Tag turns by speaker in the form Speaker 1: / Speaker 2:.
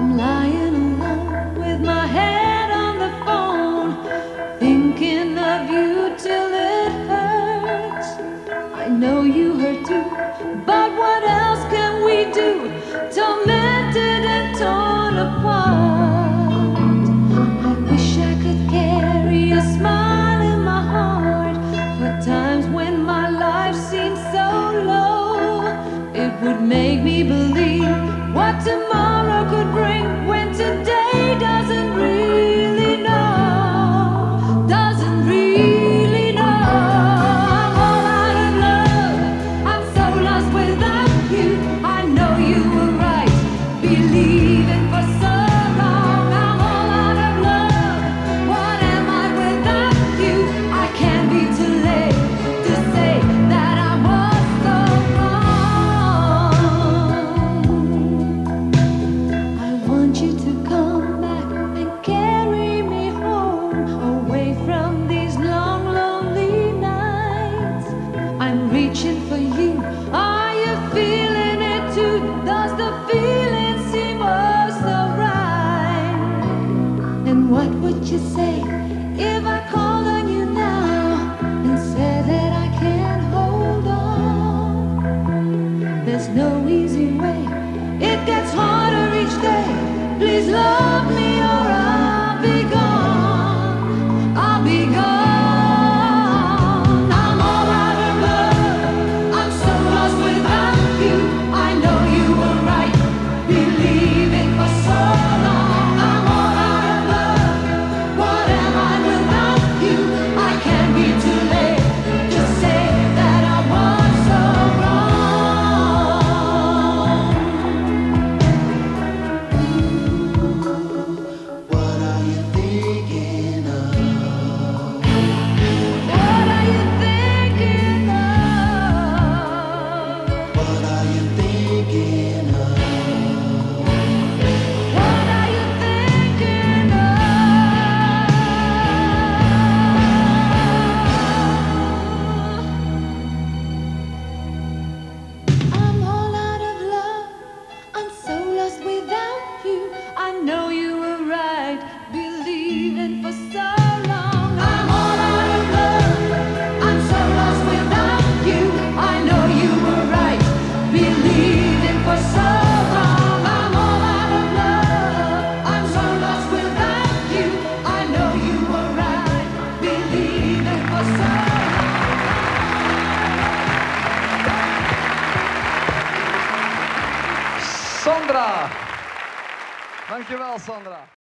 Speaker 1: I'm lying alone with my head on the phone, thinking of you till it hurts. I know you hurt too, but what else can we do? Tormented and torn apart. I wish I could carry a smile in my heart for times when my life seems so low. It would make me believe what tomorrow could bring when today doesn't reaching for you. Are you feeling it too? Does the feeling seem oh so right? And what would you say if I called on you now and said that I can't hold on? There's no easy way. It gets harder each day. Please love me
Speaker 2: Sandra! Dankjewel, Sandra.